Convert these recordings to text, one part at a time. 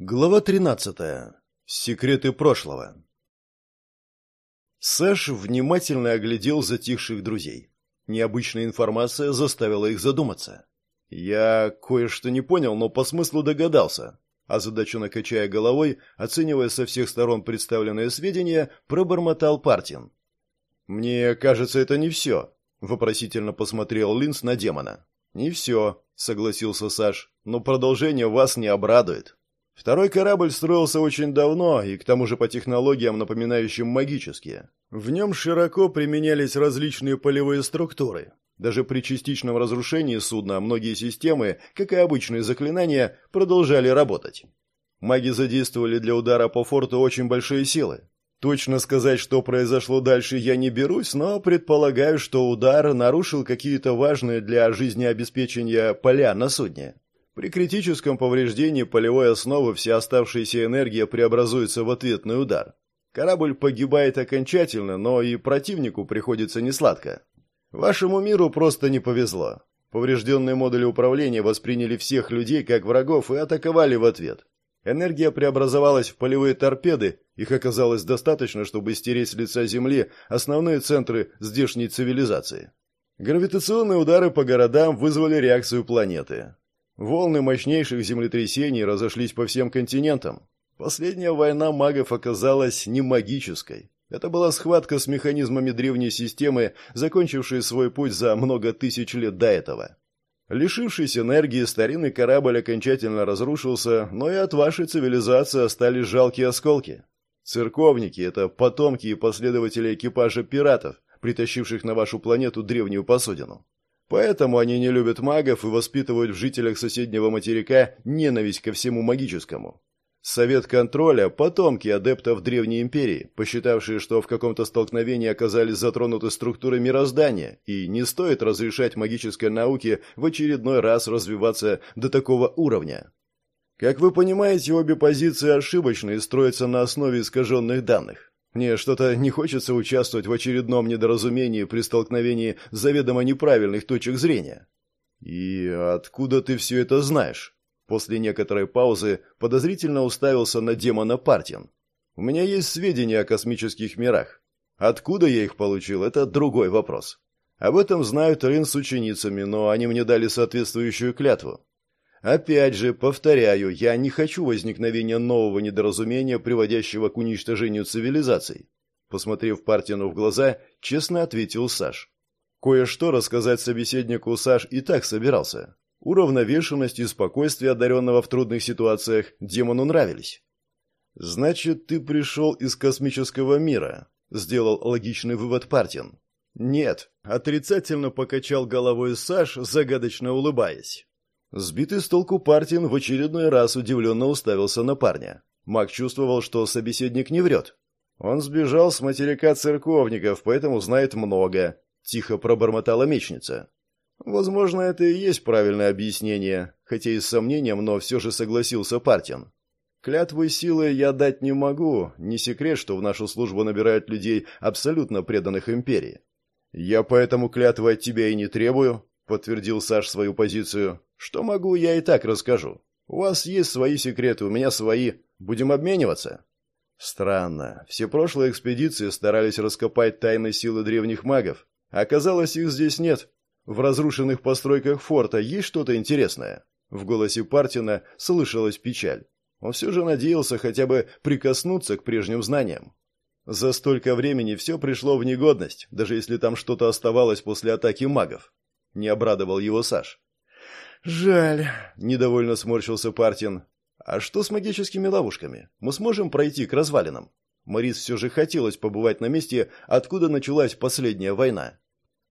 Глава 13. Секреты прошлого. Сэш внимательно оглядел затихших друзей. Необычная информация заставила их задуматься. Я кое-что не понял, но по смыслу догадался. Озадаченно качая головой, оценивая со всех сторон представленные сведения, пробормотал Партин. «Мне кажется, это не все», — вопросительно посмотрел Линс на демона. «Не все», — согласился Саш, — «но продолжение вас не обрадует». Второй корабль строился очень давно и к тому же по технологиям, напоминающим магические. В нем широко применялись различные полевые структуры. Даже при частичном разрушении судна многие системы, как и обычные заклинания, продолжали работать. Маги задействовали для удара по форту очень большие силы. Точно сказать, что произошло дальше, я не берусь, но предполагаю, что удар нарушил какие-то важные для жизнеобеспечения поля на судне. При критическом повреждении полевой основы вся оставшаяся энергия преобразуется в ответный удар. Корабль погибает окончательно, но и противнику приходится несладко. Вашему миру просто не повезло. Поврежденные модули управления восприняли всех людей как врагов и атаковали в ответ. Энергия преобразовалась в полевые торпеды, их оказалось достаточно, чтобы стереть с лица Земли основные центры здешней цивилизации. Гравитационные удары по городам вызвали реакцию планеты. Волны мощнейших землетрясений разошлись по всем континентам. Последняя война магов оказалась не магической. Это была схватка с механизмами древней системы, закончившей свой путь за много тысяч лет до этого. Лишившись энергии, старинный корабль окончательно разрушился, но и от вашей цивилизации остались жалкие осколки. Церковники – это потомки и последователи экипажа пиратов, притащивших на вашу планету древнюю посудину. Поэтому они не любят магов и воспитывают в жителях соседнего материка ненависть ко всему магическому. Совет контроля – потомки адептов Древней Империи, посчитавшие, что в каком-то столкновении оказались затронуты структуры мироздания, и не стоит разрешать магической науке в очередной раз развиваться до такого уровня. Как вы понимаете, обе позиции ошибочны и строятся на основе искаженных данных. Мне что-то не хочется участвовать в очередном недоразумении при столкновении заведомо неправильных точек зрения. И откуда ты все это знаешь? После некоторой паузы подозрительно уставился на демона Партин. У меня есть сведения о космических мирах. Откуда я их получил, это другой вопрос. Об этом знают Рин с ученицами, но они мне дали соответствующую клятву. Опять же, повторяю, я не хочу возникновения нового недоразумения, приводящего к уничтожению цивилизаций. Посмотрев Партину в глаза, честно ответил Саш. Кое-что рассказать собеседнику Саш и так собирался. Уравновешенность и спокойствие одаренного в трудных ситуациях демону нравились. «Значит, ты пришел из космического мира», — сделал логичный вывод Партин. «Нет», — отрицательно покачал головой Саш, загадочно улыбаясь. Сбитый с толку Партин в очередной раз удивленно уставился на парня. Маг чувствовал, что собеседник не врет. Он сбежал с материка церковников, поэтому знает много, тихо пробормотала мечница. Возможно, это и есть правильное объяснение, хотя и с сомнением, но все же согласился Партин. Клятвы силы я дать не могу, не секрет, что в нашу службу набирают людей, абсолютно преданных империи. Я поэтому клятвы от тебя и не требую, подтвердил Саш свою позицию. Что могу, я и так расскажу. У вас есть свои секреты, у меня свои. Будем обмениваться. Странно. Все прошлые экспедиции старались раскопать тайны силы древних магов. Оказалось, их здесь нет. В разрушенных постройках форта есть что-то интересное. В голосе Партина слышалась печаль. Он все же надеялся хотя бы прикоснуться к прежним знаниям. За столько времени все пришло в негодность, даже если там что-то оставалось после атаки магов не обрадовал его Саш. «Жаль», — недовольно сморщился Партин. «А что с магическими ловушками? Мы сможем пройти к развалинам?» Морис все же хотелось побывать на месте, откуда началась последняя война.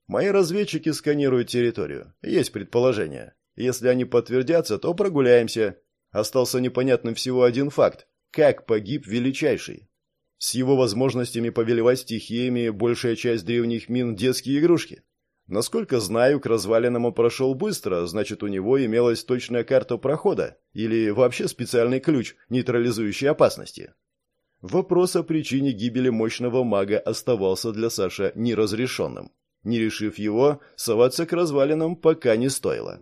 «Мои разведчики сканируют территорию. Есть предположение. Если они подтвердятся, то прогуляемся. Остался непонятным всего один факт. Как погиб Величайший? С его возможностями повелевать стихиями большая часть древних мин – детские игрушки. Насколько знаю, к развалинам он прошел быстро, значит, у него имелась точная карта прохода или вообще специальный ключ, нейтрализующий опасности. Вопрос о причине гибели мощного мага оставался для Саши неразрешенным. Не решив его, соваться к развалинам пока не стоило.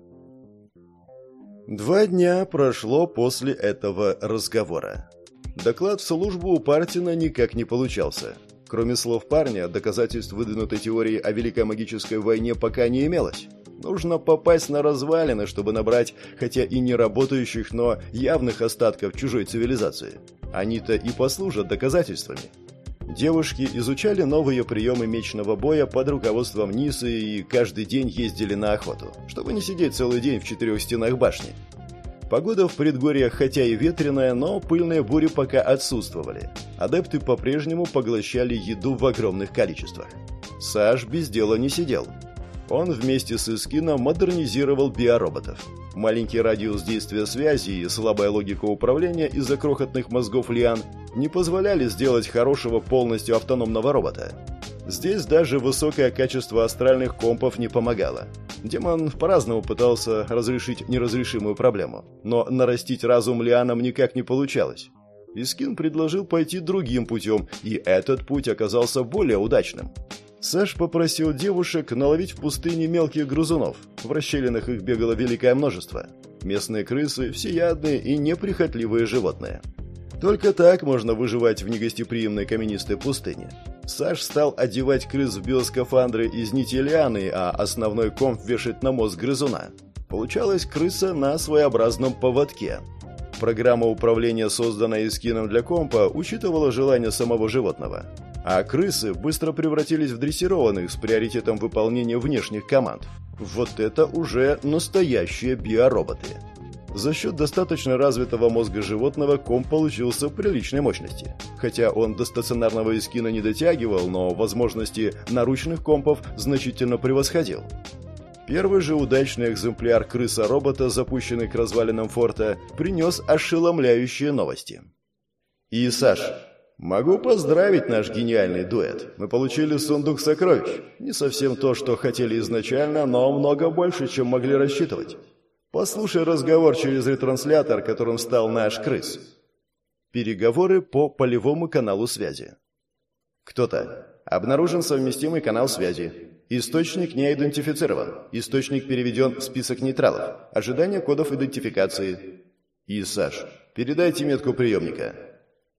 Два дня прошло после этого разговора. Доклад в службу у Партина никак не получался. Кроме слов парня, доказательств выдвинутой теории о Великой магической войне пока не имелось. Нужно попасть на развалины, чтобы набрать, хотя и не работающих, но явных остатков чужой цивилизации. Они-то и послужат доказательствами. Девушки изучали новые приемы мечного боя под руководством Нисы и каждый день ездили на охоту, чтобы не сидеть целый день в четырех стенах башни. Погода в предгорьях хотя и ветреная, но пыльные бури пока отсутствовали. Адепты по-прежнему поглощали еду в огромных количествах. Саш без дела не сидел. Он вместе с Искином модернизировал биороботов. Маленький радиус действия связи и слабая логика управления из-за крохотных мозгов Лиан не позволяли сделать хорошего полностью автономного робота. Здесь даже высокое качество астральных компов не помогало. Демон по-разному пытался разрешить неразрешимую проблему, но нарастить разум Лианам никак не получалось. Искин предложил пойти другим путем, и этот путь оказался более удачным. Саш попросил девушек наловить в пустыне мелких грызунов. В расщелинах их бегало великое множество. Местные крысы – всеядные и неприхотливые животные. Только так можно выживать в негостеприимной каменистой пустыне. Саш стал одевать крыс в биоскафандры из нити лианы, а основной комп вешать на мозг грызуна. Получалась крыса на своеобразном поводке. Программа управления, созданная эскином для компа, учитывала желания самого животного а крысы быстро превратились в дрессированных с приоритетом выполнения внешних команд. Вот это уже настоящие биороботы. За счет достаточно развитого мозга животного комп получился приличной мощности. Хотя он до стационарного эскина не дотягивал, но возможности наручных компов значительно превосходил. Первый же удачный экземпляр крыса-робота, запущенный к развалинам форта, принес ошеломляющие новости. «И, Саш, «Могу поздравить наш гениальный дуэт. Мы получили сундук сокровищ. Не совсем то, что хотели изначально, но много больше, чем могли рассчитывать. Послушай разговор через ретранслятор, которым стал наш крыс». Переговоры по полевому каналу связи. Кто-то. Обнаружен совместимый канал связи. Источник не идентифицирован. Источник переведен в список нейтралов. Ожидание кодов идентификации. И Саш, передайте метку приемника.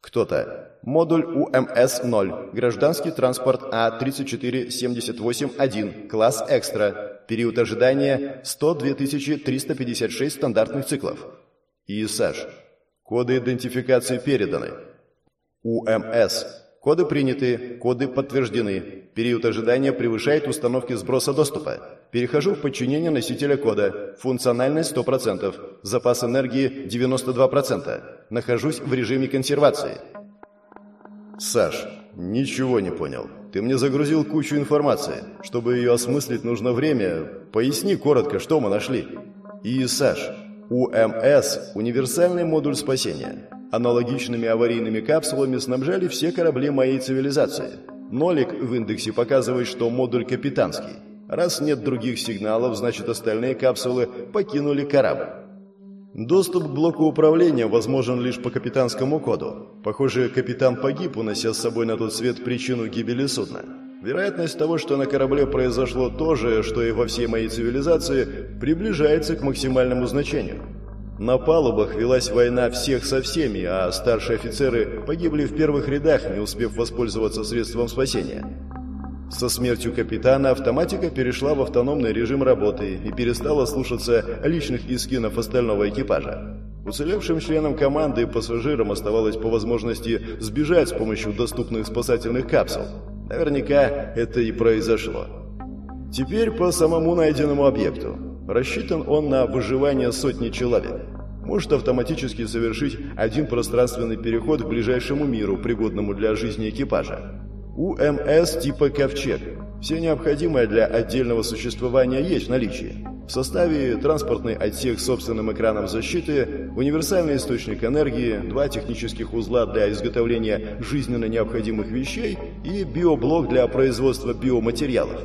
Кто-то. Модуль УМС-0. Гражданский транспорт А-3478-1. Класс экстра. Период ожидания 102 356 стандартных циклов. ИСАЖ. Коды идентификации переданы. УМС. Коды приняты, коды подтверждены. Период ожидания превышает установки сброса доступа. Перехожу в подчинение носителя кода. Функциональность 100%. Запас энергии 92%. Нахожусь в режиме консервации. Саш, ничего не понял. Ты мне загрузил кучу информации. Чтобы ее осмыслить, нужно время. Поясни коротко, что мы нашли. И, Саш, УМС – универсальный модуль спасения. Аналогичными аварийными капсулами снабжали все корабли моей цивилизации. Нолик в индексе показывает, что модуль капитанский. Раз нет других сигналов, значит остальные капсулы покинули корабль. Доступ к блоку управления возможен лишь по капитанскому коду. Похоже, капитан погиб, унося с собой на тот свет причину гибели судна. Вероятность того, что на корабле произошло то же, что и во всей моей цивилизации, приближается к максимальному значению. На палубах велась война всех со всеми, а старшие офицеры погибли в первых рядах, не успев воспользоваться средством спасения. Со смертью капитана автоматика перешла в автономный режим работы и перестала слушаться личных искинов остального экипажа. Уцелевшим членам команды и пассажирам оставалось по возможности сбежать с помощью доступных спасательных капсул. Наверняка это и произошло. Теперь по самому найденному объекту. Рассчитан он на выживание сотни человек. Может автоматически совершить один пространственный переход к ближайшему миру, пригодному для жизни экипажа. УМС типа «Ковчег». Все необходимое для отдельного существования есть в наличии. В составе транспортный отсек с собственным экраном защиты, универсальный источник энергии, два технических узла для изготовления жизненно необходимых вещей и биоблок для производства биоматериалов.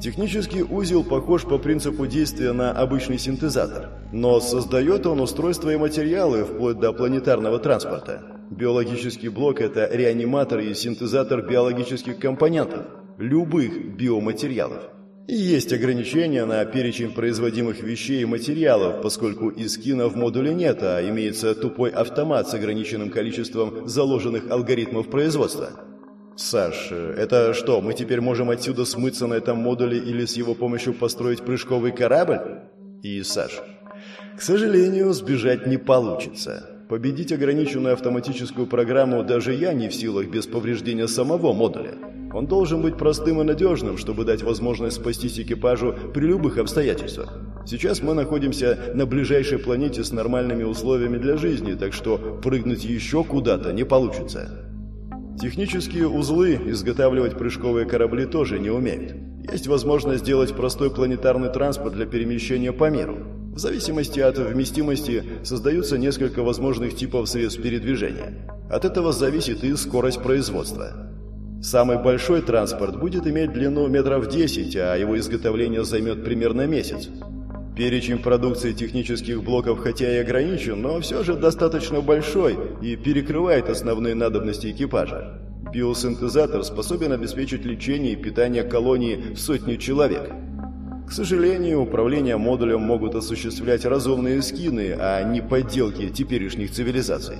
Технический узел похож по принципу действия на обычный синтезатор, но создает он устройства и материалы вплоть до планетарного транспорта. Биологический блок – это реаниматор и синтезатор биологических компонентов, любых биоматериалов. Есть ограничения на перечень производимых вещей и материалов, поскольку искина в модуле нет, а имеется тупой автомат с ограниченным количеством заложенных алгоритмов производства. Саш, это что, мы теперь можем отсюда смыться на этом модуле или с его помощью построить прыжковый корабль? И Саш, к сожалению, сбежать не получится. Победить ограниченную автоматическую программу даже я не в силах без повреждения самого модуля. Он должен быть простым и надежным, чтобы дать возможность спастись экипажу при любых обстоятельствах. Сейчас мы находимся на ближайшей планете с нормальными условиями для жизни, так что прыгнуть еще куда-то не получится. Технические узлы изготавливать прыжковые корабли тоже не умеют. Есть возможность сделать простой планетарный транспорт для перемещения по миру. В зависимости от вместимости создаются несколько возможных типов средств передвижения. От этого зависит и скорость производства. Самый большой транспорт будет иметь длину метров 10, а его изготовление займет примерно месяц. Перечень продукции технических блоков хотя и ограничен, но все же достаточно большой и перекрывает основные надобности экипажа. Биосинтезатор способен обеспечить лечение и питание колонии в сотни человек – к сожалению, управление модулем могут осуществлять разумные скины, а не подделки теперешних цивилизаций.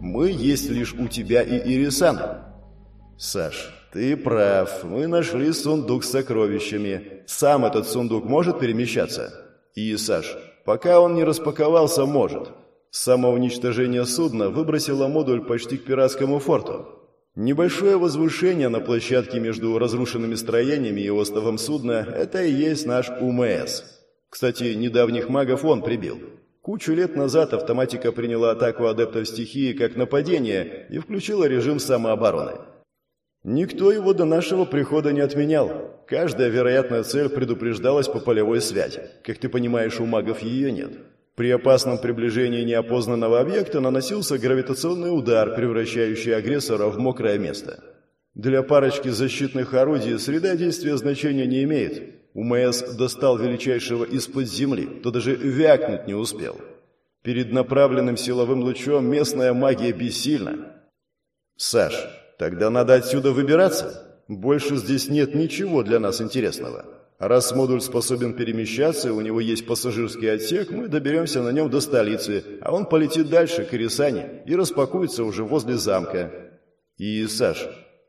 Мы есть лишь у тебя и Ирисана. Саш, ты прав. Мы нашли сундук с сокровищами. Сам этот сундук может перемещаться? И, Саш, пока он не распаковался, может. Самоуничтожение судна выбросило модуль почти к пиратскому форту. Небольшое возвышение на площадке между разрушенными строениями и островом судна – это и есть наш УМС. Кстати, недавних магов он прибил. Кучу лет назад автоматика приняла атаку адептов стихии как нападение и включила режим самообороны. Никто его до нашего прихода не отменял. Каждая вероятная цель предупреждалась по полевой связи. Как ты понимаешь, у магов ее нет. При опасном приближении неопознанного объекта наносился гравитационный удар, превращающий агрессора в мокрое место. Для парочки защитных орудий среда действия значения не имеет. УМС достал величайшего из-под земли, то даже вякнуть не успел. Перед направленным силовым лучом местная магия бессильна. «Саш, тогда надо отсюда выбираться. Больше здесь нет ничего для нас интересного». Раз модуль способен перемещаться, у него есть пассажирский отсек, мы доберемся на нем до столицы, а он полетит дальше, к Ирисане, и распакуется уже возле замка. И, Саш,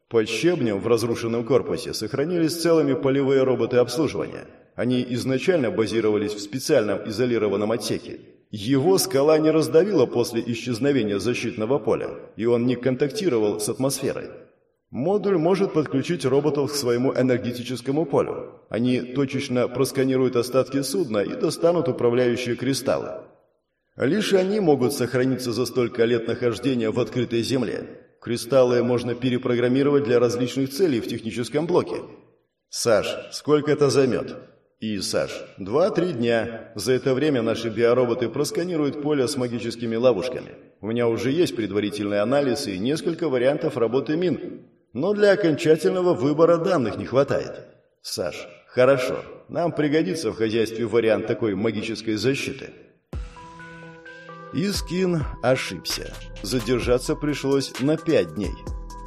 под щебнем в разрушенном корпусе сохранились целыми полевые роботы обслуживания. Они изначально базировались в специальном изолированном отсеке. Его скала не раздавила после исчезновения защитного поля, и он не контактировал с атмосферой. Модуль может подключить роботов к своему энергетическому полю. Они точечно просканируют остатки судна и достанут управляющие кристаллы. Лишь они могут сохраниться за столько лет нахождения в открытой земле. Кристаллы можно перепрограммировать для различных целей в техническом блоке. Саш, сколько это займет? И, Саш, два-три дня. За это время наши биороботы просканируют поле с магическими ловушками. У меня уже есть предварительный анализ и несколько вариантов работы мин. Но для окончательного выбора данных не хватает. Саш, хорошо. Нам пригодится в хозяйстве вариант такой магической защиты. Искин ошибся. Задержаться пришлось на пять дней.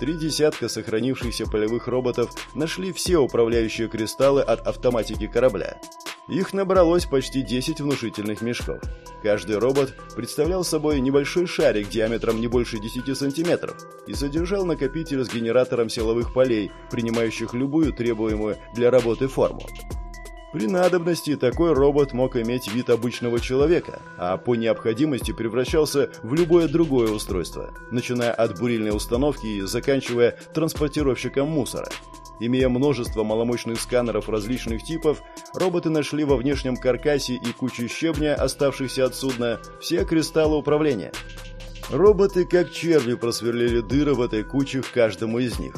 Три десятка сохранившихся полевых роботов нашли все управляющие кристаллы от автоматики корабля. Их набралось почти 10 внушительных мешков. Каждый робот представлял собой небольшой шарик диаметром не больше 10 сантиметров и содержал накопитель с генератором силовых полей, принимающих любую требуемую для работы форму. При надобности такой робот мог иметь вид обычного человека, а по необходимости превращался в любое другое устройство, начиная от бурильной установки и заканчивая транспортировщиком мусора. Имея множество маломощных сканеров различных типов, роботы нашли во внешнем каркасе и куче щебня, оставшихся от судна, все кристаллы управления. Роботы, как черви, просверлили дыры в этой куче в каждому из них.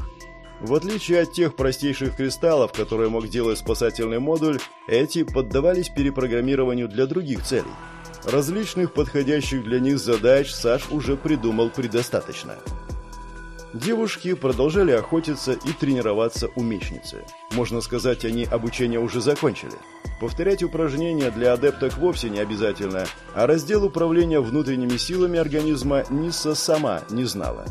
В отличие от тех простейших кристаллов, которые мог делать спасательный модуль, эти поддавались перепрограммированию для других целей. Различных подходящих для них задач Саш уже придумал предостаточно. Девушки продолжали охотиться и тренироваться у мечницы. Можно сказать, они обучение уже закончили. Повторять упражнения для адепток вовсе не обязательно, а раздел управления внутренними силами организма Нисса сама не знала.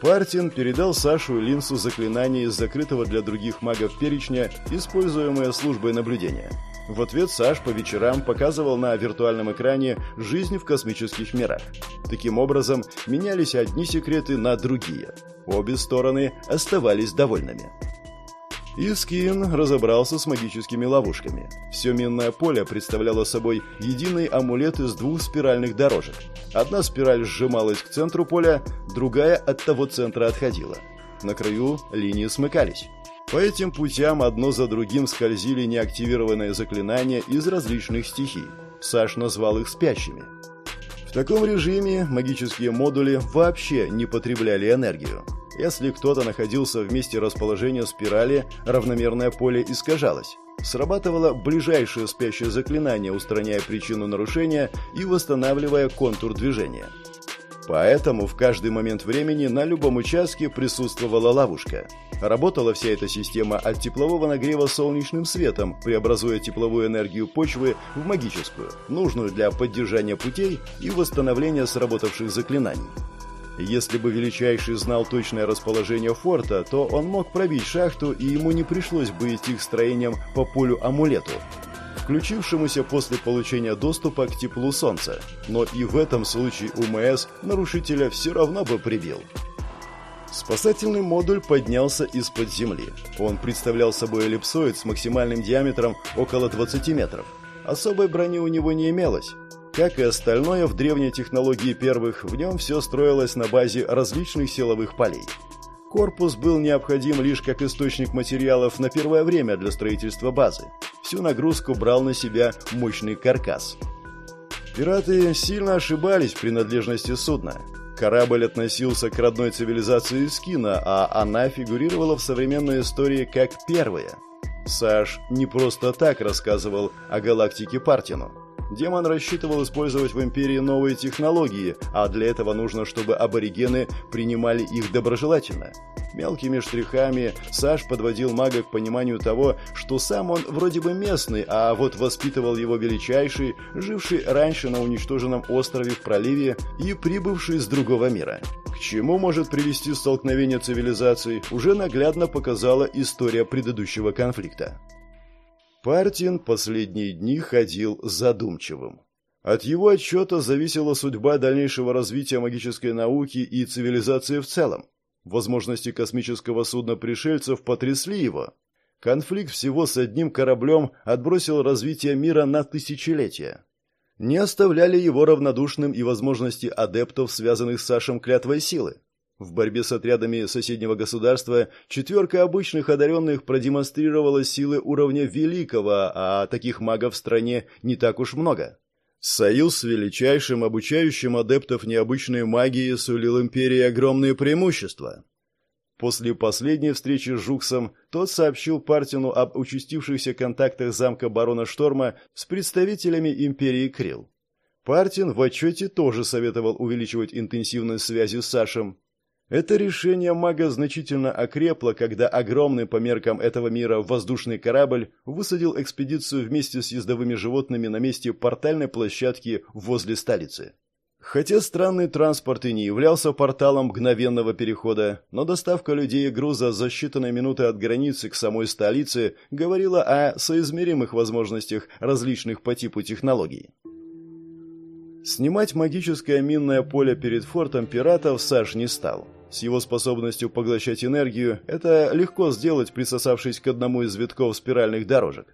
Партин передал Сашу Линсу заклинание из закрытого для других магов перечня, используемое службой наблюдения. В ответ Саш по вечерам показывал на виртуальном экране жизнь в космических мирах. Таким образом, менялись одни секреты на другие. Обе стороны оставались довольными. Искин разобрался с магическими ловушками. Все минное поле представляло собой единый амулет из двух спиральных дорожек. Одна спираль сжималась к центру поля, другая от того центра отходила. На краю линии смыкались. По этим путям одно за другим скользили неактивированные заклинания из различных стихий. Саш назвал их спящими. В таком режиме магические модули вообще не потребляли энергию. Если кто-то находился в месте расположения спирали, равномерное поле искажалось. Срабатывало ближайшее спящее заклинание, устраняя причину нарушения и восстанавливая контур движения. Поэтому в каждый момент времени на любом участке присутствовала ловушка. Работала вся эта система от теплового нагрева солнечным светом, преобразуя тепловую энергию почвы в магическую, нужную для поддержания путей и восстановления сработавших заклинаний. Если бы Величайший знал точное расположение форта, то он мог пробить шахту, и ему не пришлось бы идти к строениям по полю амулету, включившемуся после получения доступа к теплу солнца. Но и в этом случае УМС нарушителя все равно бы прибил. Спасательный модуль поднялся из-под земли. Он представлял собой эллипсоид с максимальным диаметром около 20 метров. Особой брони у него не имелось, как и остальное в древней технологии первых, в нем все строилось на базе различных силовых полей. Корпус был необходим лишь как источник материалов на первое время для строительства базы. Всю нагрузку брал на себя мощный каркас. Пираты сильно ошибались в принадлежности судна. Корабль относился к родной цивилизации Скина, а она фигурировала в современной истории как первая. Саш не просто так рассказывал о галактике Партину. Демон рассчитывал использовать в Империи новые технологии, а для этого нужно, чтобы аборигены принимали их доброжелательно. Мелкими штрихами Саш подводил мага к пониманию того, что сам он вроде бы местный, а вот воспитывал его величайший, живший раньше на уничтоженном острове в проливе и прибывший с другого мира. К чему может привести столкновение цивилизаций, уже наглядно показала история предыдущего конфликта. Партин последние дни ходил задумчивым. От его отчета зависела судьба дальнейшего развития магической науки и цивилизации в целом. Возможности космического судна пришельцев потрясли его. Конфликт всего с одним кораблем отбросил развитие мира на тысячелетия. Не оставляли его равнодушным и возможности адептов, связанных с Сашем клятвой силы. В борьбе с отрядами соседнего государства четверка обычных одаренных продемонстрировала силы уровня великого, а таких магов в стране не так уж много. Союз с величайшим, обучающим адептов необычной магии сулил империи огромные преимущества. После последней встречи с Жуксом тот сообщил Партину об участившихся контактах замка барона Шторма с представителями империи Крил. Партин в отчете тоже советовал увеличивать интенсивность связи с Сашем, это решение мага значительно окрепло, когда огромный по меркам этого мира воздушный корабль высадил экспедицию вместе с ездовыми животными на месте портальной площадки возле столицы. Хотя странный транспорт и не являлся порталом мгновенного перехода, но доставка людей и груза за считанные минуты от границы к самой столице говорила о соизмеримых возможностях различных по типу технологий. Снимать магическое минное поле перед фортом пиратов Саш не стал. С его способностью поглощать энергию это легко сделать, присосавшись к одному из витков спиральных дорожек.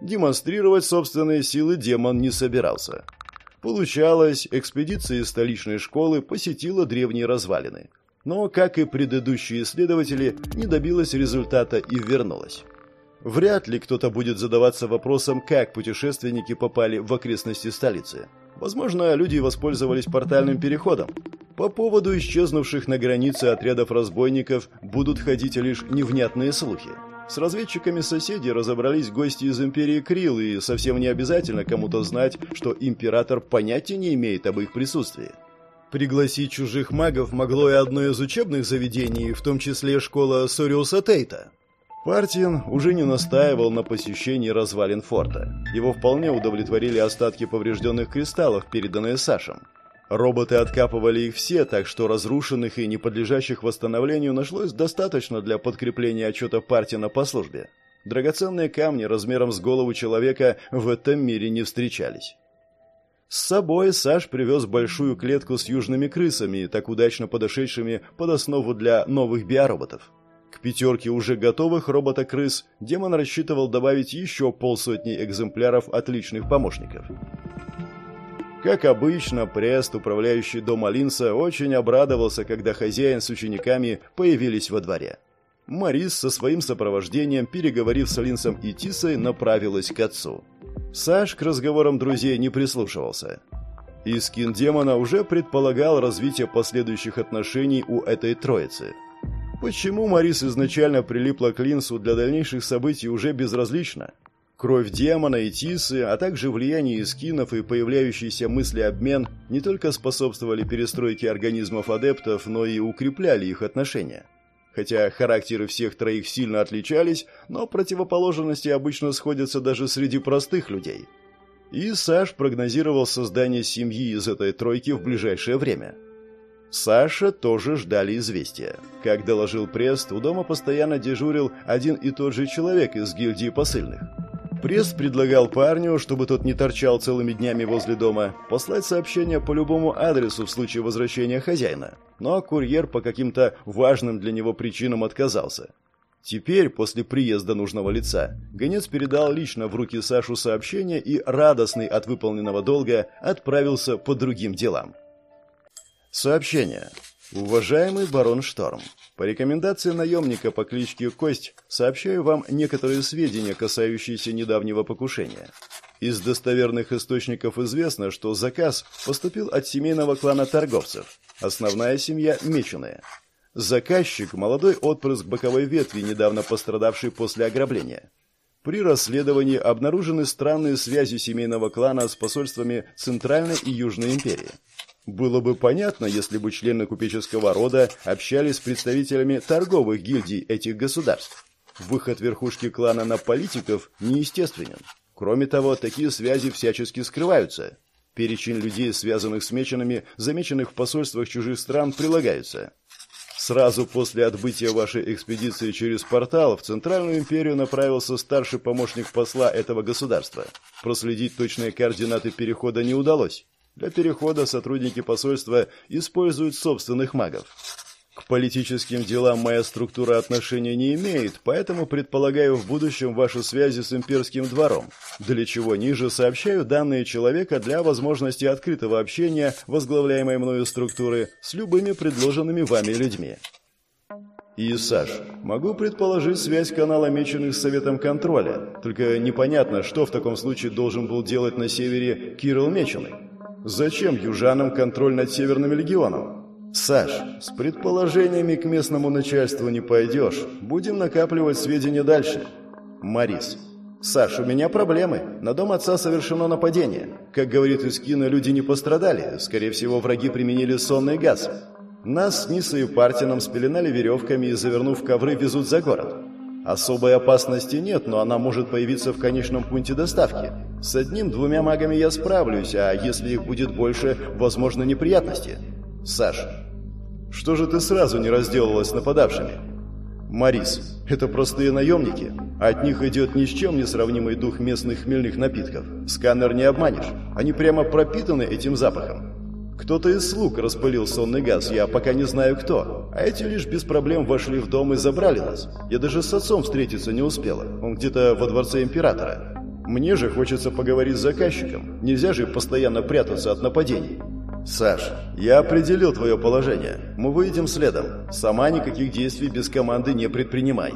Демонстрировать собственные силы демон не собирался. Получалось, экспедиция из столичной школы посетила древние развалины. Но, как и предыдущие исследователи, не добилась результата и вернулась. Вряд ли кто-то будет задаваться вопросом, как путешественники попали в окрестности столицы. Возможно, люди воспользовались портальным переходом. По поводу исчезнувших на границе отрядов разбойников будут ходить лишь невнятные слухи. С разведчиками соседей разобрались гости из империи Крил, и совсем не обязательно кому-то знать, что император понятия не имеет об их присутствии. Пригласить чужих магов могло и одно из учебных заведений, в том числе школа Сориуса Тейта. Партин уже не настаивал на посещении развалин форта. Его вполне удовлетворили остатки поврежденных кристаллов, переданные Сашем. Роботы откапывали их все, так что разрушенных и не подлежащих восстановлению нашлось достаточно для подкрепления отчета Партина по службе. Драгоценные камни размером с голову человека в этом мире не встречались. С собой Саш привез большую клетку с южными крысами, так удачно подошедшими под основу для новых биороботов. К пятерке уже готовых робота-крыс демон рассчитывал добавить еще полсотни экземпляров отличных помощников. Как обычно, Прест, управляющий дом Алинса, очень обрадовался, когда хозяин с учениками появились во дворе. Марис со своим сопровождением, переговорив с Алинсом и Тисой, направилась к отцу. Саш к разговорам друзей не прислушивался. Искин демона уже предполагал развитие последующих отношений у этой троицы. Почему Марис изначально прилипла к Линсу для дальнейших событий уже безразлично? Кровь демона и Тисы, а также влияние искинов и появляющийся мыслеобмен не только способствовали перестройке организмов адептов, но и укрепляли их отношения. Хотя характеры всех троих сильно отличались, но противоположности обычно сходятся даже среди простых людей. И Саш прогнозировал создание семьи из этой тройки в ближайшее время. Саша тоже ждали известия. Как доложил Прест, у дома постоянно дежурил один и тот же человек из гильдии посыльных – Прест предлагал парню, чтобы тот не торчал целыми днями возле дома, послать сообщение по любому адресу в случае возвращения хозяина. Но курьер по каким-то важным для него причинам отказался. Теперь, после приезда нужного лица, гонец передал лично в руки Сашу сообщение и, радостный от выполненного долга, отправился по другим делам. Сообщение. Уважаемый барон Шторм, по рекомендации наемника по кличке Кость сообщаю вам некоторые сведения, касающиеся недавнего покушения. Из достоверных источников известно, что заказ поступил от семейного клана торговцев. Основная семья – Меченая. Заказчик – молодой отпрыск боковой ветви, недавно пострадавший после ограбления. При расследовании обнаружены странные связи семейного клана с посольствами Центральной и Южной империи. Было бы понятно, если бы члены купеческого рода общались с представителями торговых гильдий этих государств. Выход верхушки клана на политиков неестественен. Кроме того, такие связи всячески скрываются. Перечень людей, связанных с меченами, замеченных в посольствах чужих стран, прилагается. Сразу после отбытия вашей экспедиции через портал в Центральную империю направился старший помощник посла этого государства. Проследить точные координаты перехода не удалось. Для перехода сотрудники посольства используют собственных магов. К политическим делам моя структура отношения не имеет, поэтому предполагаю в будущем ваши связи с имперским двором, для чего ниже сообщаю данные человека для возможности открытого общения возглавляемой мною структуры с любыми предложенными вами людьми. И, Саш, могу предположить связь канала меченых с Советом контроля, только непонятно, что в таком случае должен был делать на севере Кирилл Меченый. Зачем южанам контроль над Северным легионом? Саш, с предположениями к местному начальству не пойдешь. Будем накапливать сведения дальше. Марис. Саш, у меня проблемы. На дом отца совершено нападение. Как говорит Искина, люди не пострадали. Скорее всего, враги применили сонный газ. Нас с Нисой и Партином спеленали веревками и, завернув ковры, везут за город. Особой опасности нет, но она может появиться в конечном пункте доставки. С одним-двумя магами я справлюсь, а если их будет больше, возможно, неприятности. Саш, что же ты сразу не разделалась с нападавшими? Марис, это простые наемники. От них идет ни с чем не сравнимый дух местных хмельных напитков. Сканер не обманешь. Они прямо пропитаны этим запахом. Кто-то из слуг распылил сонный газ, я пока не знаю кто. А эти лишь без проблем вошли в дом и забрали нас. Я даже с отцом встретиться не успела. Он где-то во дворце императора. Мне же хочется поговорить с заказчиком. Нельзя же постоянно прятаться от нападений. Саш, я определил твое положение. Мы выйдем следом. Сама никаких действий без команды не предпринимай.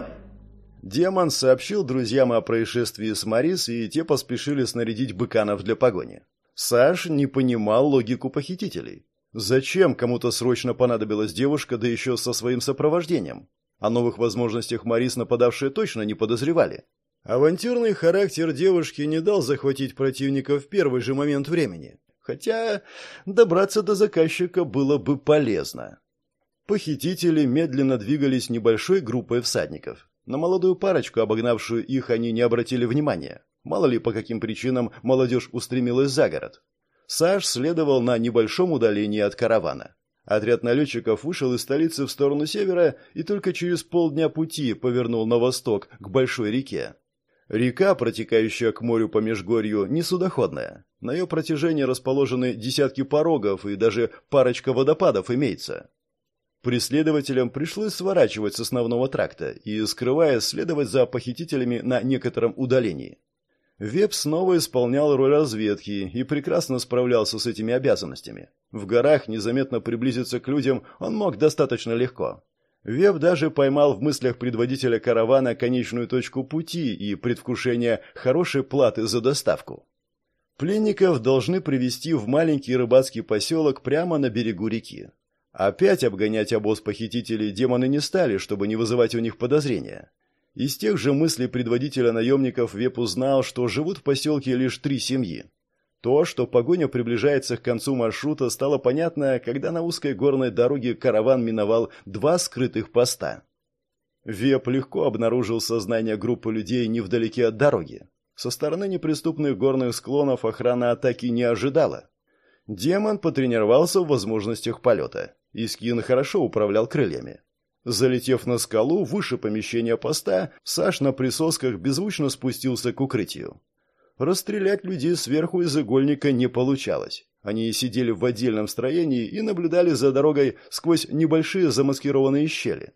Демон сообщил друзьям о происшествии с Марис, и те поспешили снарядить быканов для погони. Саш не понимал логику похитителей. Зачем кому-то срочно понадобилась девушка, да еще со своим сопровождением? О новых возможностях Марис нападавшие точно не подозревали. Авантюрный характер девушки не дал захватить противника в первый же момент времени. Хотя добраться до заказчика было бы полезно. Похитители медленно двигались небольшой группой всадников. На молодую парочку, обогнавшую их, они не обратили внимания. Мало ли по каким причинам молодежь устремилась за город. Саш следовал на небольшом удалении от каравана. Отряд налетчиков вышел из столицы в сторону севера и только через полдня пути повернул на восток, к большой реке. Река, протекающая к морю по межгорью, не судоходная. На ее протяжении расположены десятки порогов и даже парочка водопадов имеется. Преследователям пришлось сворачивать с основного тракта и, скрываясь, следовать за похитителями на некотором удалении. Веб снова исполнял роль разведки и прекрасно справлялся с этими обязанностями. В горах незаметно приблизиться к людям он мог достаточно легко. Веб даже поймал в мыслях предводителя каравана конечную точку пути и предвкушение хорошей платы за доставку. Пленников должны привести в маленький рыбацкий поселок прямо на берегу реки. Опять обгонять обоз похитителей демоны не стали, чтобы не вызывать у них подозрения. Из тех же мыслей предводителя наемников Веп узнал, что живут в поселке лишь три семьи. То, что погоня приближается к концу маршрута, стало понятно, когда на узкой горной дороге караван миновал два скрытых поста. Веп легко обнаружил сознание группы людей невдалеке от дороги. Со стороны неприступных горных склонов охрана атаки не ожидала. Демон потренировался в возможностях полета. Искин хорошо управлял крыльями. Залетев на скалу выше помещения поста, Саш на присосках беззвучно спустился к укрытию. Расстрелять людей сверху из игольника не получалось. Они сидели в отдельном строении и наблюдали за дорогой сквозь небольшие замаскированные щели.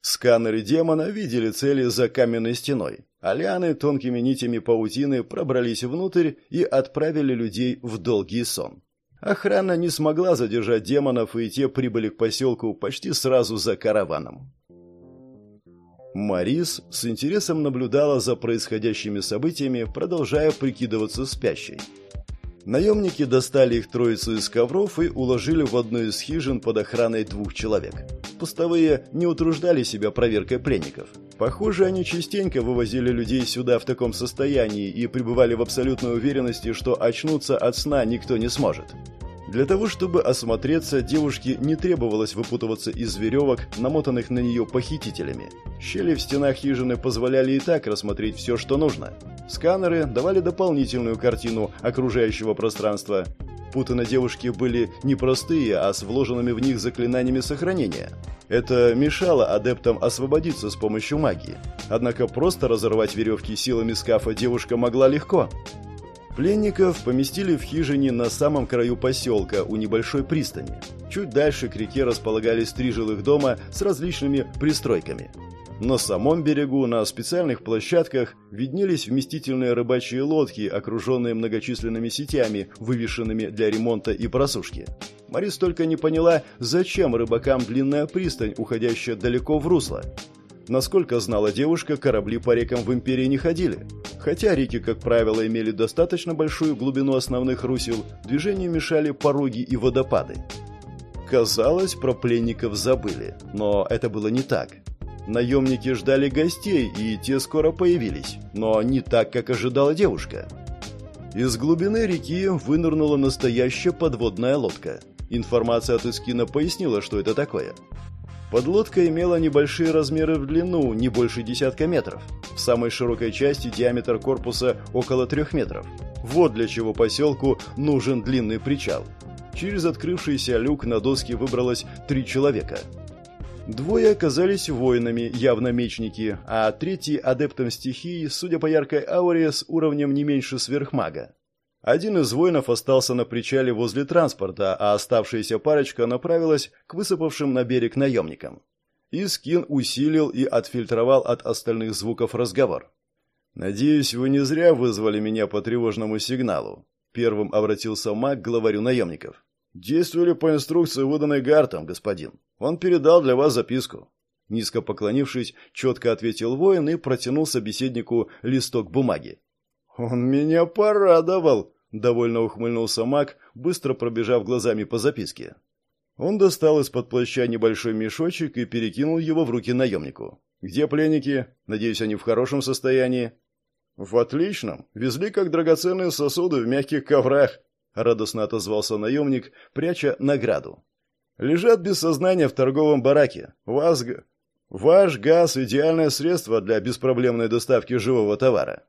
Сканеры демона видели цели за каменной стеной, а тонкими нитями паутины пробрались внутрь и отправили людей в долгий сон. Охрана не смогла задержать демонов, и те прибыли к поселку почти сразу за караваном. Марис с интересом наблюдала за происходящими событиями, продолжая прикидываться спящей. Наемники достали их троицу из ковров и уложили в одну из хижин под охраной двух человек. Пустовые не утруждали себя проверкой пленников. Похоже, они частенько вывозили людей сюда в таком состоянии и пребывали в абсолютной уверенности, что очнуться от сна никто не сможет. Для того, чтобы осмотреться, девушке не требовалось выпутываться из веревок, намотанных на нее похитителями. Щели в стенах хижины позволяли и так рассмотреть все, что нужно. Сканеры давали дополнительную картину окружающего пространства. Путы на девушке были не простые, а с вложенными в них заклинаниями сохранения. Это мешало адептам освободиться с помощью магии. Однако просто разорвать веревки силами скафа девушка могла легко. Пленников поместили в хижине на самом краю поселка у небольшой пристани. Чуть дальше к реке располагались три жилых дома с различными пристройками. На самом берегу на специальных площадках виднелись вместительные рыбачьи лодки, окруженные многочисленными сетями, вывешенными для ремонта и просушки. Марис только не поняла, зачем рыбакам длинная пристань, уходящая далеко в русло. Насколько знала девушка, корабли по рекам в империи не ходили. Хотя реки, как правило, имели достаточно большую глубину основных русел, движению мешали пороги и водопады. Казалось, про пленников забыли, но это было не так. Наемники ждали гостей, и те скоро появились, но не так, как ожидала девушка. Из глубины реки вынырнула настоящая подводная лодка. Информация от Искина пояснила, что это такое. Подлодка имела небольшие размеры в длину, не больше десятка метров. В самой широкой части диаметр корпуса около трех метров. Вот для чего поселку нужен длинный причал. Через открывшийся люк на доске выбралось три человека. Двое оказались воинами, явно мечники, а третий адептом стихии, судя по яркой ауре, с уровнем не меньше сверхмага. Один из воинов остался на причале возле транспорта, а оставшаяся парочка направилась к высыпавшим на берег наемникам. Искин усилил и отфильтровал от остальных звуков разговор. «Надеюсь, вы не зря вызвали меня по тревожному сигналу», — первым обратился маг к главарю наемников. «Действовали по инструкции, выданной Гартом, господин. Он передал для вас записку». Низко поклонившись, четко ответил воин и протянул собеседнику листок бумаги. «Он меня порадовал!» — довольно ухмыльнулся маг, быстро пробежав глазами по записке. Он достал из-под плаща небольшой мешочек и перекинул его в руки наемнику. «Где пленники? Надеюсь, они в хорошем состоянии?» «В отличном. Везли как драгоценные сосуды в мягких коврах», — радостно отозвался наемник, пряча награду. «Лежат без сознания в торговом бараке. Вас... Ваш газ — идеальное средство для беспроблемной доставки живого товара.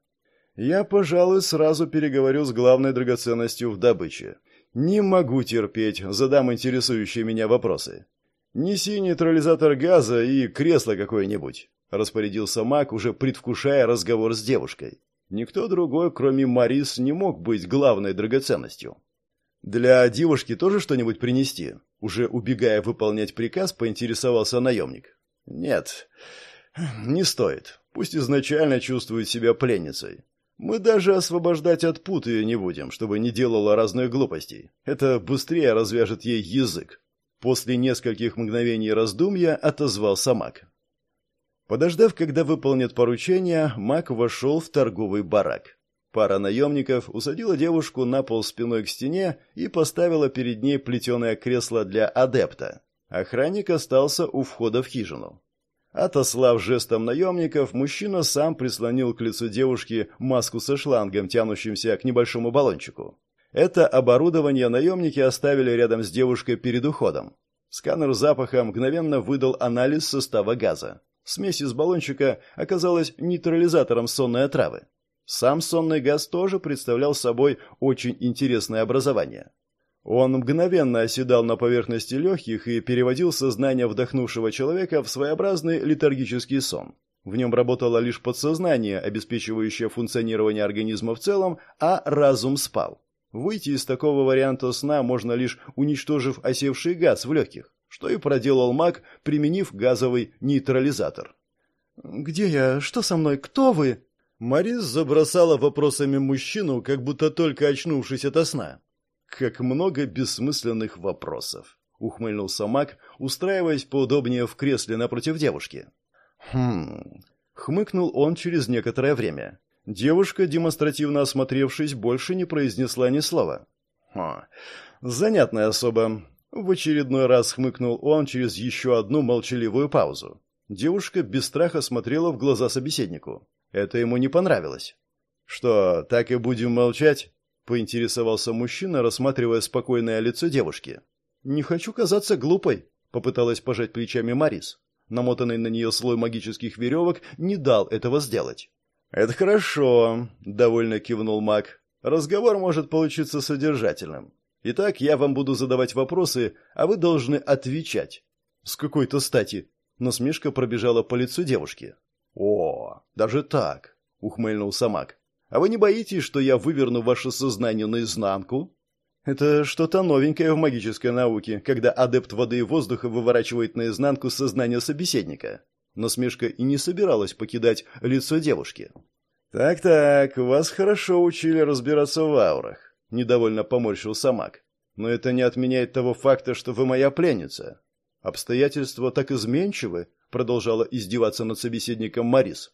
Я, пожалуй, сразу переговорю с главной драгоценностью в добыче. Не могу терпеть, задам интересующие меня вопросы. Неси нейтрализатор газа и кресло какое-нибудь, распорядился Мак, уже предвкушая разговор с девушкой. Никто другой, кроме Марис, не мог быть главной драгоценностью. Для девушки тоже что-нибудь принести? Уже убегая выполнять приказ, поинтересовался наемник. Нет, не стоит. Пусть изначально чувствует себя пленницей. Мы даже освобождать от пут ее не будем, чтобы не делала разных глупостей. Это быстрее развяжет ей язык. После нескольких мгновений раздумья отозвался Мак. Подождав, когда выполнит поручение, Мак вошел в торговый барак. Пара наемников усадила девушку на пол спиной к стене и поставила перед ней плетеное кресло для адепта. Охранник остался у входа в хижину. Отослав жестом наемников, мужчина сам прислонил к лицу девушки маску со шлангом, тянущимся к небольшому баллончику. Это оборудование наемники оставили рядом с девушкой перед уходом. Сканер запаха мгновенно выдал анализ состава газа. Смесь из баллончика оказалась нейтрализатором сонной отравы. Сам сонный газ тоже представлял собой очень интересное образование. Он мгновенно оседал на поверхности легких и переводил сознание вдохнувшего человека в своеобразный летаргический сон. В нем работало лишь подсознание, обеспечивающее функционирование организма в целом, а разум спал. Выйти из такого варианта сна можно лишь уничтожив осевший газ в легких что и проделал маг, применив газовый нейтрализатор. «Где я? Что со мной? Кто вы?» Марис забросала вопросами мужчину, как будто только очнувшись ото сна. «Как много бессмысленных вопросов!» — ухмыльнулся маг, устраиваясь поудобнее в кресле напротив девушки. «Хм...» — хмыкнул он через некоторое время. Девушка, демонстративно осмотревшись, больше не произнесла ни слова. «Хм... Занятная особа. В очередной раз хмыкнул он через еще одну молчаливую паузу. Девушка без страха смотрела в глаза собеседнику. Это ему не понравилось. «Что, так и будем молчать?» — поинтересовался мужчина, рассматривая спокойное лицо девушки. «Не хочу казаться глупой», — попыталась пожать плечами Марис. Намотанный на нее слой магических веревок не дал этого сделать. «Это хорошо», — довольно кивнул маг. «Разговор может получиться содержательным. Итак, я вам буду задавать вопросы, а вы должны отвечать. С какой-то стати? Насмешка пробежала по лицу девушки. О, даже так, ухмыльнулся Мак. А вы не боитесь, что я выверну ваше сознание наизнанку? Это что-то новенькое в магической науке, когда адепт воды и воздуха выворачивает наизнанку сознание собеседника. Насмешка и не собиралась покидать лицо девушки. Так-так, вас хорошо учили разбираться в аурах недовольно поморщился маг. Но это не отменяет того факта, что вы моя пленница. Обстоятельства так изменчивы, продолжала издеваться над собеседником Марис.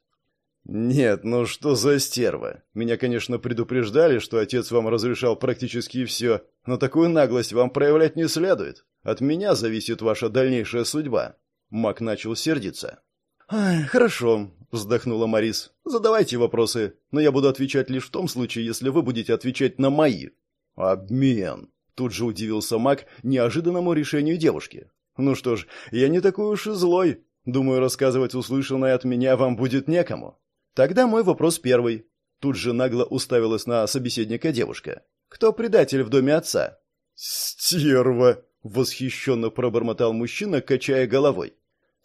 Нет, ну что за стерва? Меня, конечно, предупреждали, что отец вам разрешал практически все, но такую наглость вам проявлять не следует. От меня зависит ваша дальнейшая судьба. Мак начал сердиться. «Ай, хорошо», — вздохнула Марис. «Задавайте вопросы, но я буду отвечать лишь в том случае, если вы будете отвечать на мои». «Обмен», — тут же удивился Мак неожиданному решению девушки. «Ну что ж, я не такой уж и злой. Думаю, рассказывать услышанное от меня вам будет некому. Тогда мой вопрос первый». Тут же нагло уставилась на собеседника девушка. «Кто предатель в доме отца?» «Стерва!» — восхищенно пробормотал мужчина, качая головой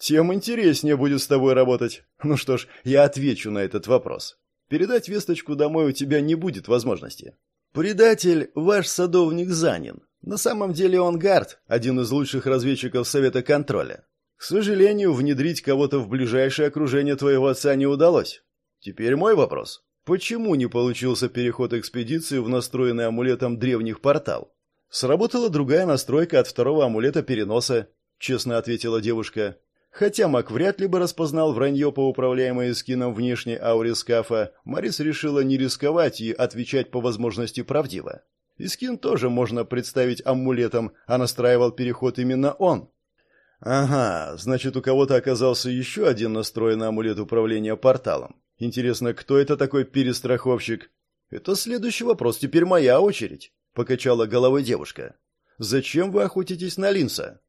тем интереснее будет с тобой работать. Ну что ж, я отвечу на этот вопрос. Передать весточку домой у тебя не будет возможности. Предатель – ваш садовник Занин. На самом деле он Гард, один из лучших разведчиков Совета контроля. К сожалению, внедрить кого-то в ближайшее окружение твоего отца не удалось. Теперь мой вопрос. Почему не получился переход экспедиции в настроенный амулетом древних портал? Сработала другая настройка от второго амулета переноса, честно ответила девушка. Хотя Мак вряд ли бы распознал вранье по управляемой скином внешней ауре скафа, Марис решила не рисковать и отвечать по возможности правдиво. Искин тоже можно представить амулетом, а настраивал переход именно он. Ага, значит, у кого-то оказался еще один настроенный амулет управления порталом. Интересно, кто это такой перестраховщик? Это следующий вопрос, теперь моя очередь, покачала головой девушка. Зачем вы охотитесь на Линса?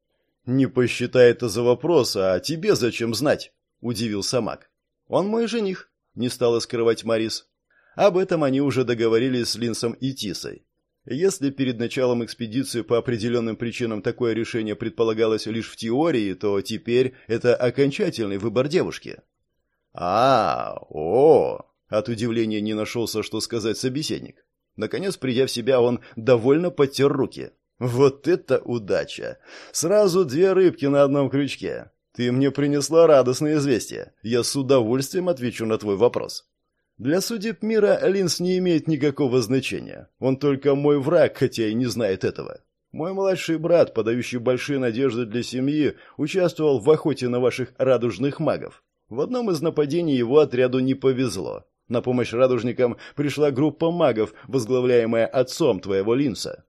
«Не посчитай это за вопрос, а тебе зачем знать?» – удивился Мак. «Он мой жених», – не стала скрывать Марис. Об этом они уже договорились с Линсом и Тисой. Если перед началом экспедиции по определенным причинам такое решение предполагалось лишь в теории, то теперь это окончательный выбор девушки. А, о, от удивления не нашелся, что сказать собеседник. Наконец, придя в себя, он довольно потер руки. Вот это удача! Сразу две рыбки на одном крючке. Ты мне принесла радостное известие. Я с удовольствием отвечу на твой вопрос. Для судеб мира Линс не имеет никакого значения. Он только мой враг, хотя и не знает этого. Мой младший брат, подающий большие надежды для семьи, участвовал в охоте на ваших радужных магов. В одном из нападений его отряду не повезло. На помощь радужникам пришла группа магов, возглавляемая отцом твоего Линса.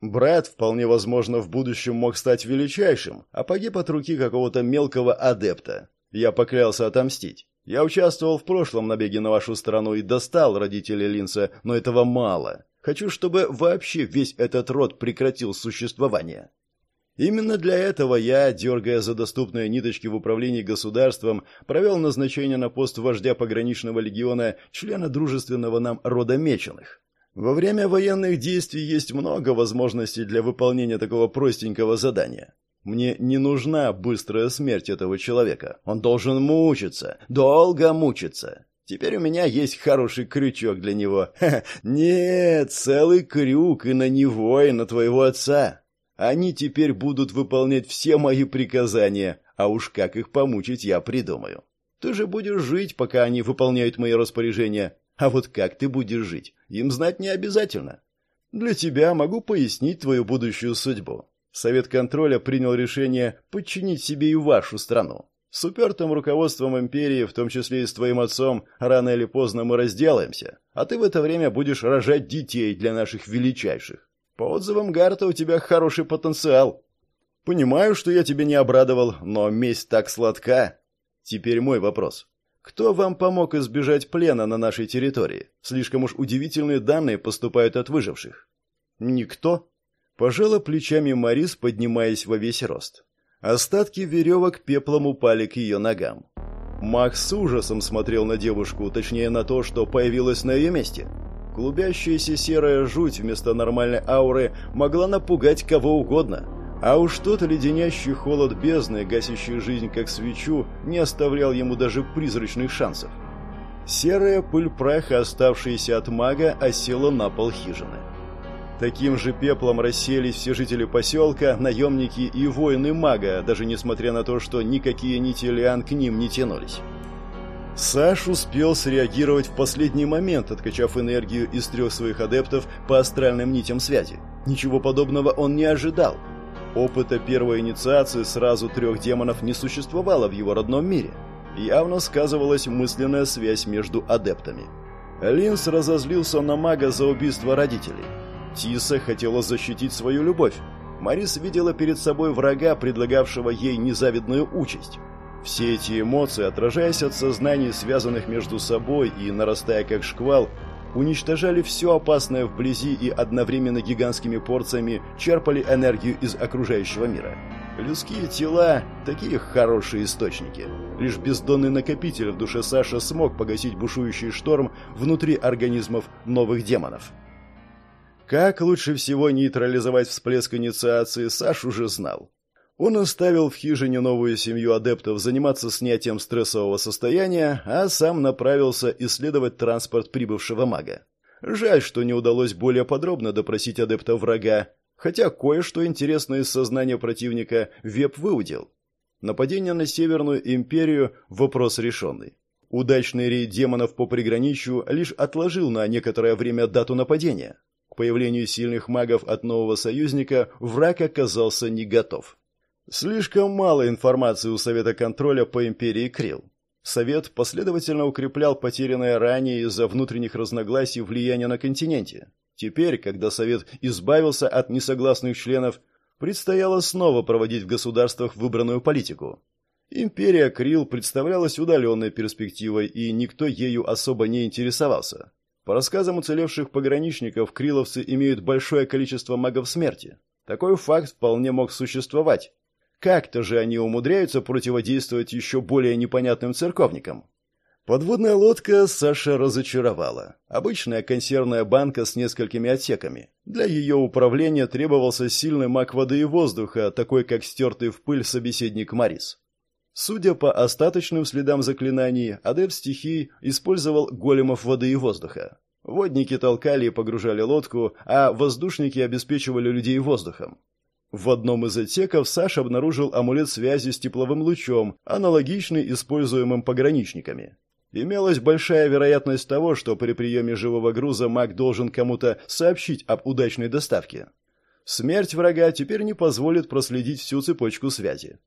Брат, вполне возможно, в будущем мог стать величайшим, а погиб от руки какого-то мелкого адепта. Я поклялся отомстить. Я участвовал в прошлом набеге на вашу страну и достал родителей Линса, но этого мало. Хочу, чтобы вообще весь этот род прекратил существование. Именно для этого я, дергая за доступные ниточки в управлении государством, провел назначение на пост вождя пограничного легиона члена дружественного нам рода Меченых. Во время военных действий есть много возможностей для выполнения такого простенького задания. Мне не нужна быстрая смерть этого человека. Он должен мучиться, долго мучиться. Теперь у меня есть хороший крючок для него. Ха -ха. Нет, целый крюк и на него, и на твоего отца. Они теперь будут выполнять все мои приказания, а уж как их помучить я придумаю. Ты же будешь жить, пока они выполняют мои распоряжения. А вот как ты будешь жить, им знать не обязательно. Для тебя могу пояснить твою будущую судьбу. Совет контроля принял решение подчинить себе и вашу страну. С упертым руководством империи, в том числе и с твоим отцом, рано или поздно мы разделаемся, а ты в это время будешь рожать детей для наших величайших. По отзывам Гарта у тебя хороший потенциал. Понимаю, что я тебе не обрадовал, но месть так сладка. Теперь мой вопрос. Кто вам помог избежать плена на нашей территории? Слишком уж удивительные данные поступают от выживших. Никто, Пожала плечами Марис, поднимаясь во весь рост. Остатки веревок пеплом упали к ее ногам. Макс с ужасом смотрел на девушку, точнее на то, что появилось на ее месте. Клубящаяся серая жуть вместо нормальной ауры могла напугать кого угодно. А уж тот леденящий холод бездны, гасящий жизнь как свечу, не оставлял ему даже призрачных шансов. Серая пыль праха, оставшаяся от мага, осела на пол хижины. Таким же пеплом расселись все жители поселка, наемники и воины мага, даже несмотря на то, что никакие нити лиан к ним не тянулись. Саш успел среагировать в последний момент, откачав энергию из трех своих адептов по астральным нитям связи. Ничего подобного он не ожидал. Опыта первой инициации сразу трех демонов не существовало в его родном мире. Явно сказывалась мысленная связь между адептами. Линс разозлился на мага за убийство родителей. Тиса хотела защитить свою любовь. Марис видела перед собой врага, предлагавшего ей незавидную участь. Все эти эмоции, отражаясь от сознаний, связанных между собой и нарастая как шквал, уничтожали все опасное вблизи и одновременно гигантскими порциями черпали энергию из окружающего мира. Людские тела – такие хорошие источники. Лишь бездонный накопитель в душе Саши смог погасить бушующий шторм внутри организмов новых демонов. Как лучше всего нейтрализовать всплеск инициации, Саш уже знал. Он оставил в хижине новую семью адептов заниматься снятием стрессового состояния, а сам направился исследовать транспорт прибывшего мага. Жаль, что не удалось более подробно допросить адепта врага, хотя кое-что интересное из сознания противника Веб выудил. Нападение на Северную империю – вопрос решенный. Удачный рейд демонов по приграничью лишь отложил на некоторое время дату нападения. К появлению сильных магов от нового союзника враг оказался не готов. Слишком мало информации у Совета контроля по империи Крил. Совет последовательно укреплял потерянное ранее из-за внутренних разногласий влияние на континенте. Теперь, когда Совет избавился от несогласных членов, предстояло снова проводить в государствах выбранную политику. Империя Крил представлялась удаленной перспективой, и никто ею особо не интересовался. По рассказам уцелевших пограничников, криловцы имеют большое количество магов смерти. Такой факт вполне мог существовать. Как-то же они умудряются противодействовать еще более непонятным церковникам. Подводная лодка Саша разочаровала. Обычная консервная банка с несколькими отсеками. Для ее управления требовался сильный маг воды и воздуха, такой как стертый в пыль собеседник Марис. Судя по остаточным следам заклинаний, адепт стихий использовал големов воды и воздуха. Водники толкали и погружали лодку, а воздушники обеспечивали людей воздухом. В одном из отсеков Саша обнаружил амулет связи с тепловым лучом, аналогичный используемым пограничниками. Имелась большая вероятность того, что при приеме живого груза маг должен кому-то сообщить об удачной доставке. Смерть врага теперь не позволит проследить всю цепочку связи.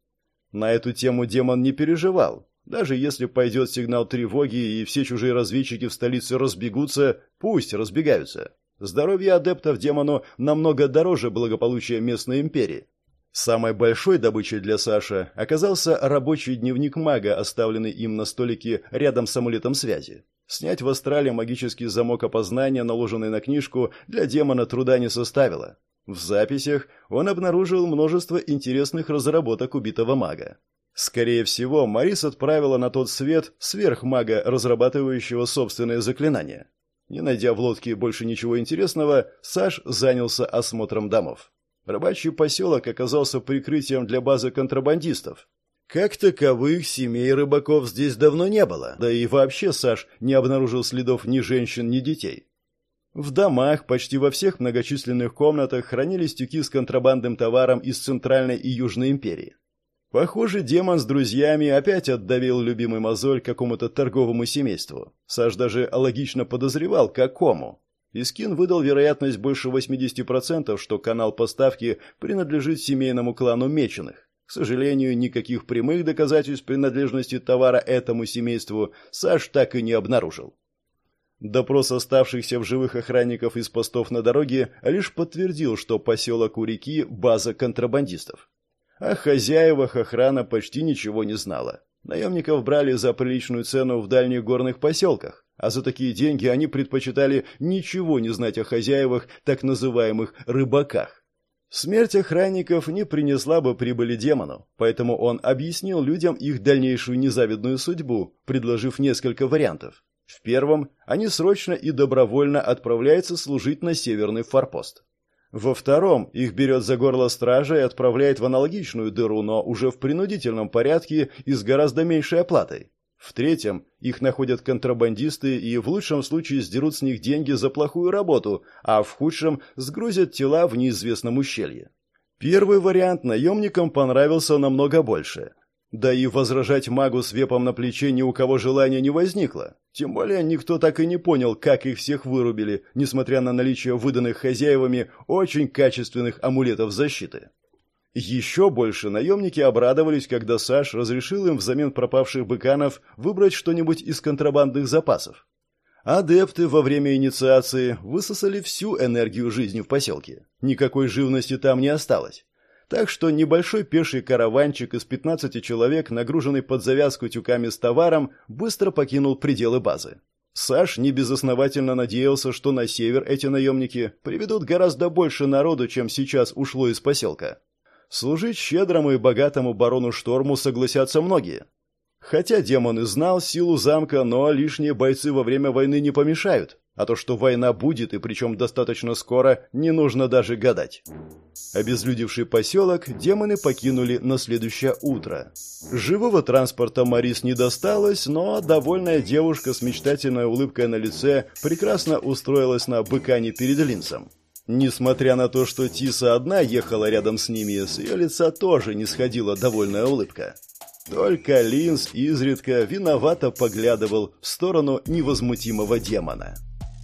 На эту тему демон не переживал. Даже если пойдет сигнал тревоги и все чужие разведчики в столице разбегутся, пусть разбегаются. Здоровье адептов демону намного дороже благополучия местной империи. Самой большой добычей для Саши оказался рабочий дневник мага, оставленный им на столике рядом с амулетом связи. Снять в астрале магический замок опознания, наложенный на книжку, для демона труда не составило. В записях он обнаружил множество интересных разработок убитого мага. Скорее всего, Марис отправила на тот свет сверхмага, разрабатывающего собственное заклинание. Не найдя в лодке больше ничего интересного, Саш занялся осмотром домов. Рыбачий поселок оказался прикрытием для базы контрабандистов. Как таковых семей рыбаков здесь давно не было, да и вообще Саш не обнаружил следов ни женщин, ни детей. В домах почти во всех многочисленных комнатах хранились тюки с контрабандным товаром из Центральной и Южной империи. Похоже, демон с друзьями опять отдавил любимый мозоль какому-то торговому семейству. Саш даже логично подозревал, какому. Искин выдал вероятность больше 80%, что канал поставки принадлежит семейному клану Меченых. К сожалению, никаких прямых доказательств принадлежности товара этому семейству Саш так и не обнаружил. Допрос оставшихся в живых охранников из постов на дороге лишь подтвердил, что поселок у реки – база контрабандистов. О хозяевах охрана почти ничего не знала. Наемников брали за приличную цену в дальних горных поселках, а за такие деньги они предпочитали ничего не знать о хозяевах, так называемых «рыбаках». Смерть охранников не принесла бы прибыли демону, поэтому он объяснил людям их дальнейшую незавидную судьбу, предложив несколько вариантов. В первом они срочно и добровольно отправляются служить на северный форпост. Во втором их берет за горло стража и отправляет в аналогичную дыру, но уже в принудительном порядке и с гораздо меньшей оплатой. В третьем их находят контрабандисты и в лучшем случае сдерут с них деньги за плохую работу, а в худшем сгрузят тела в неизвестном ущелье. Первый вариант наемникам понравился намного больше. Да и возражать магу с вепом на плече ни у кого желания не возникло. Тем более никто так и не понял, как их всех вырубили, несмотря на наличие выданных хозяевами очень качественных амулетов защиты. Еще больше наемники обрадовались, когда Саш разрешил им взамен пропавших быканов выбрать что-нибудь из контрабандных запасов. Адепты во время инициации высосали всю энергию жизни в поселке. Никакой живности там не осталось. Так что небольшой пеший караванчик из 15 человек, нагруженный под завязку тюками с товаром, быстро покинул пределы базы. Саш небезосновательно надеялся, что на север эти наемники приведут гораздо больше народу, чем сейчас ушло из поселка. Служить щедрому и богатому барону Шторму согласятся многие. Хотя демон и знал силу замка, но лишние бойцы во время войны не помешают. А то, что война будет, и причем достаточно скоро, не нужно даже гадать. Обезлюдевший поселок демоны покинули на следующее утро. Живого транспорта Марис не досталось, но довольная девушка с мечтательной улыбкой на лице прекрасно устроилась на быкане перед линцем. Несмотря на то, что Тиса одна ехала рядом с ними, с ее лица тоже не сходила довольная улыбка. Только Линз изредка виновато поглядывал в сторону невозмутимого демона.